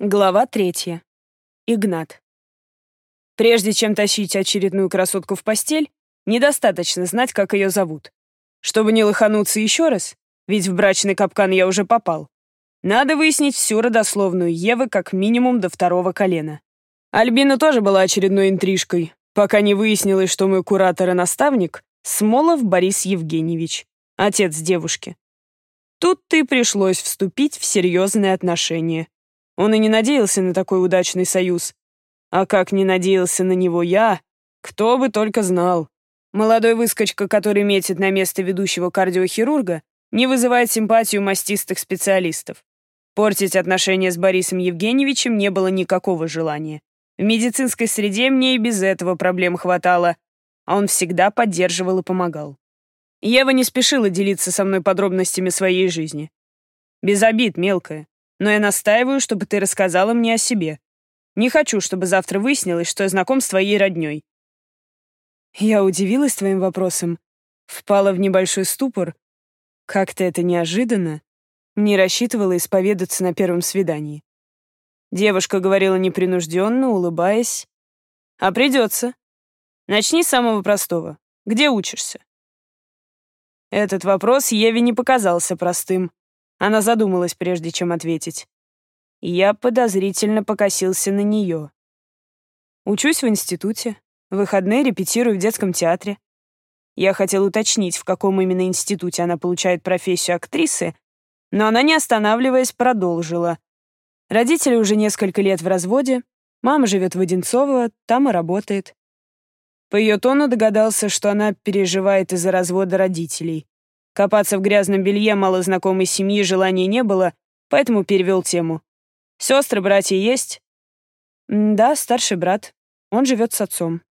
Глава третья. Игнат. Прежде чем тащить очередную красотку в постель, недостаточно знать, как ее зовут. Чтобы не лохануться еще раз, ведь в брачный капкан я уже попал, надо выяснить всю родословную Евы как минимум до второго колена. Альбина тоже была очередной интрижкой, пока не выяснилось, что мой куратор и наставник — Смолов Борис Евгеньевич, отец девушки. Тут-то и пришлось вступить в серьезные отношения. Он и не надеялся на такой удачный союз. А как не надеялся на него я, кто бы только знал. Молодой выскочка, который метит на место ведущего кардиохирурга, не вызывает симпатию мастистых специалистов. Портить отношения с Борисом Евгеньевичем не было никакого желания. В медицинской среде мне и без этого проблем хватало, а он всегда поддерживал и помогал. Ева не спешила делиться со мной подробностями своей жизни. Без обид, мелкая но я настаиваю, чтобы ты рассказала мне о себе. Не хочу, чтобы завтра выяснилось, что я знаком с твоей роднёй». Я удивилась твоим вопросом, впала в небольшой ступор. Как-то это неожиданно. Не рассчитывала исповедаться на первом свидании. Девушка говорила непринужденно, улыбаясь. «А придется. Начни с самого простого. Где учишься?» Этот вопрос Еве не показался простым. Она задумалась, прежде чем ответить. Я подозрительно покосился на нее. Учусь в институте. В выходные репетирую в детском театре. Я хотел уточнить, в каком именно институте она получает профессию актрисы, но она, не останавливаясь, продолжила. Родители уже несколько лет в разводе, мама живет в Одинцово, там и работает. По ее тону догадался, что она переживает из-за развода родителей. Копаться в грязном белье малознакомой семьи желания не было, поэтому перевел тему. «Сестры, братья есть?» «Да, старший брат. Он живет с отцом».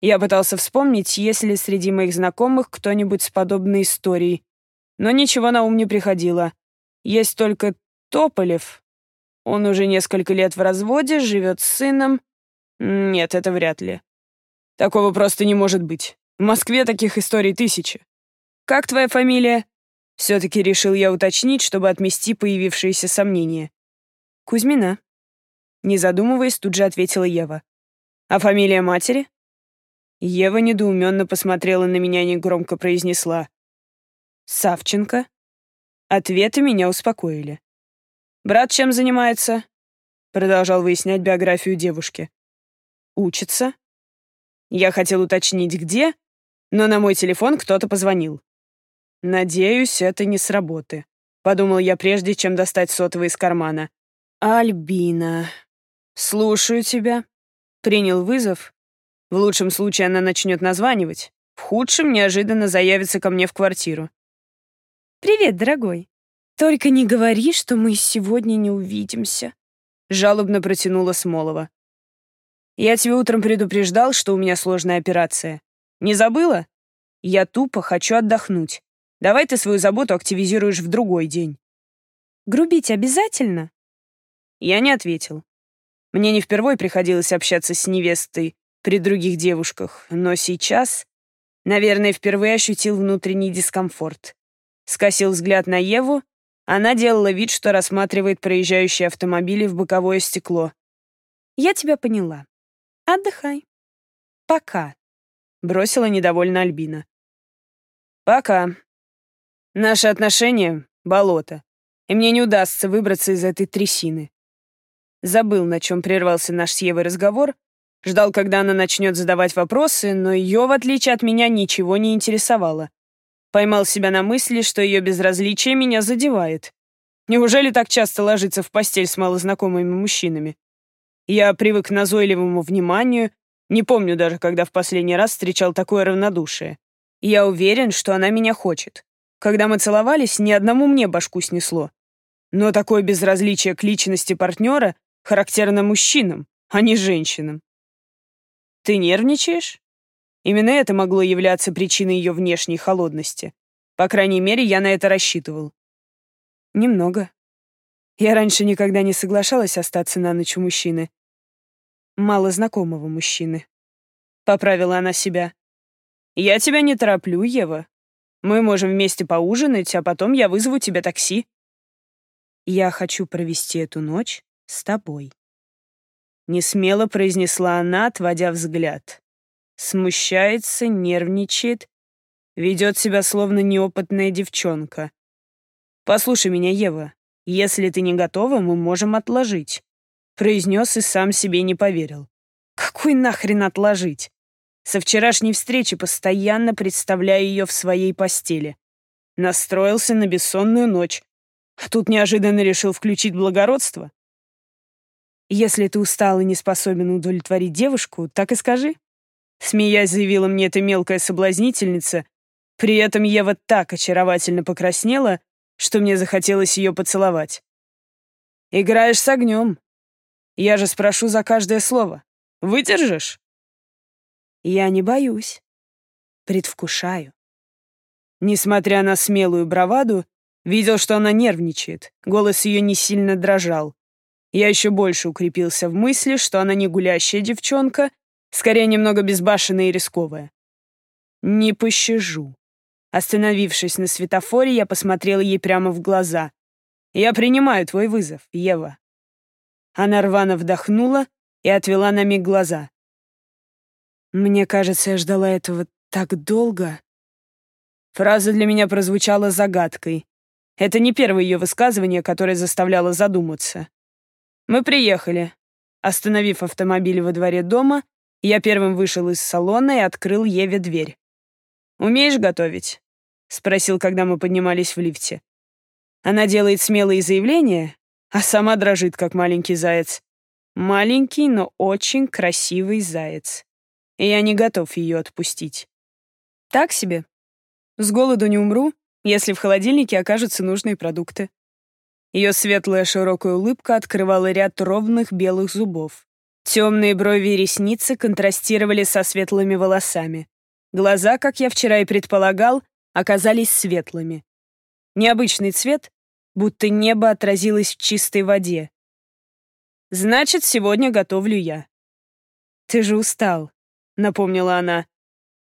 Я пытался вспомнить, есть ли среди моих знакомых кто-нибудь с подобной историей, но ничего на ум не приходило. Есть только Тополев. Он уже несколько лет в разводе, живет с сыном. Нет, это вряд ли. Такого просто не может быть. В Москве таких историй тысячи. «Как твоя фамилия?» Все-таки решил я уточнить, чтобы отмести появившиеся сомнения. «Кузьмина». Не задумываясь, тут же ответила Ева. «А фамилия матери?» Ева недоуменно посмотрела на меня и негромко произнесла. «Савченко». Ответы меня успокоили. «Брат чем занимается?» Продолжал выяснять биографию девушки. «Учится». Я хотел уточнить, где, но на мой телефон кто-то позвонил. «Надеюсь, это не сработает», — подумал я прежде, чем достать сотовый из кармана. «Альбина, слушаю тебя». Принял вызов. В лучшем случае она начнет названивать. В худшем неожиданно заявится ко мне в квартиру. «Привет, дорогой. Только не говори, что мы сегодня не увидимся», — жалобно протянула Смолова. «Я тебе утром предупреждал, что у меня сложная операция. Не забыла? Я тупо хочу отдохнуть. Давай ты свою заботу активизируешь в другой день. Грубить обязательно? Я не ответил. Мне не впервой приходилось общаться с невестой при других девушках, но сейчас, наверное, впервые ощутил внутренний дискомфорт. Скосил взгляд на Еву, она делала вид, что рассматривает проезжающие автомобили в боковое стекло. «Я тебя поняла. Отдыхай. Пока», — бросила недовольно Альбина. «Пока», Наши отношения — болото, и мне не удастся выбраться из этой трясины. Забыл, на чем прервался наш с Евой разговор, ждал, когда она начнет задавать вопросы, но ее, в отличие от меня, ничего не интересовало. Поймал себя на мысли, что ее безразличие меня задевает. Неужели так часто ложиться в постель с малознакомыми мужчинами? Я привык к назойливому вниманию, не помню даже, когда в последний раз встречал такое равнодушие. Я уверен, что она меня хочет. Когда мы целовались, ни одному мне башку снесло. Но такое безразличие к личности партнера характерно мужчинам, а не женщинам. Ты нервничаешь? Именно это могло являться причиной ее внешней холодности. По крайней мере, я на это рассчитывал. Немного. Я раньше никогда не соглашалась остаться на ночь у мужчины. Мало знакомого мужчины. Поправила она себя. Я тебя не тороплю, Ева. Мы можем вместе поужинать, а потом я вызову тебе такси. Я хочу провести эту ночь с тобой. Несмело произнесла она, отводя взгляд. Смущается, нервничает, ведет себя словно неопытная девчонка. «Послушай меня, Ева, если ты не готова, мы можем отложить», произнес и сам себе не поверил. «Какой нахрен отложить?» Со вчерашней встречи постоянно представляю ее в своей постели. Настроился на бессонную ночь. А тут неожиданно решил включить благородство. Если ты устал и не способен удовлетворить девушку, так и скажи. Смеясь, заявила мне эта мелкая соблазнительница. При этом Ева так очаровательно покраснела, что мне захотелось ее поцеловать. «Играешь с огнем. Я же спрошу за каждое слово. Выдержишь?» Я не боюсь. Предвкушаю. Несмотря на смелую браваду, видел, что она нервничает. Голос ее не сильно дрожал. Я еще больше укрепился в мысли, что она не гулящая девчонка, скорее немного безбашенная и рисковая. Не пощажу. Остановившись на светофоре, я посмотрел ей прямо в глаза. «Я принимаю твой вызов, Ева». Она рвано вдохнула и отвела на миг глаза. «Мне кажется, я ждала этого так долго». Фраза для меня прозвучала загадкой. Это не первое ее высказывание, которое заставляло задуматься. Мы приехали. Остановив автомобиль во дворе дома, я первым вышел из салона и открыл Еве дверь. «Умеешь готовить?» — спросил, когда мы поднимались в лифте. Она делает смелые заявления, а сама дрожит, как маленький заяц. Маленький, но очень красивый заяц. И я не готов ее отпустить. Так себе. С голоду не умру, если в холодильнике окажутся нужные продукты. Ее светлая широкая улыбка открывала ряд ровных белых зубов. Темные брови и ресницы контрастировали со светлыми волосами. Глаза, как я вчера и предполагал, оказались светлыми. Необычный цвет, будто небо отразилось в чистой воде. «Значит, сегодня готовлю я». «Ты же устал», — напомнила она.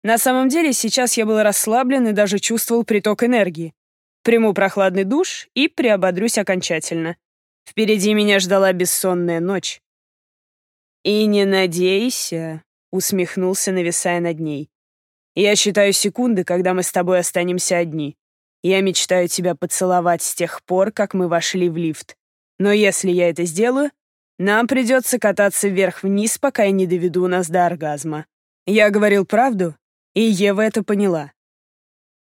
На самом деле, сейчас я был расслаблен и даже чувствовал приток энергии. Приму прохладный душ и приободрюсь окончательно. Впереди меня ждала бессонная ночь. «И не надейся», — усмехнулся, нависая над ней. «Я считаю секунды, когда мы с тобой останемся одни. Я мечтаю тебя поцеловать с тех пор, как мы вошли в лифт. Но если я это сделаю, нам придется кататься вверх-вниз, пока я не доведу нас до оргазма». Я говорил правду, и Ева это поняла.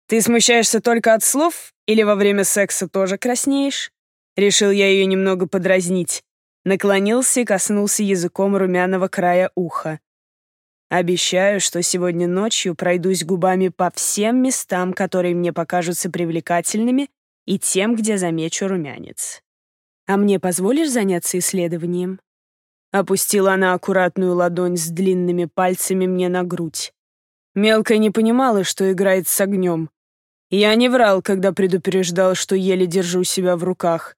«Ты смущаешься только от слов или во время секса тоже краснеешь?» Решил я ее немного подразнить. Наклонился и коснулся языком румяного края уха. Обещаю, что сегодня ночью пройдусь губами по всем местам, которые мне покажутся привлекательными, и тем, где замечу румянец. А мне позволишь заняться исследованием? Опустила она аккуратную ладонь с длинными пальцами мне на грудь. Мелкая не понимала, что играет с огнем, я не врал, когда предупреждал, что еле держу себя в руках.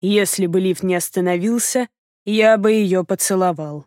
Если бы лифт не остановился, я бы ее поцеловал.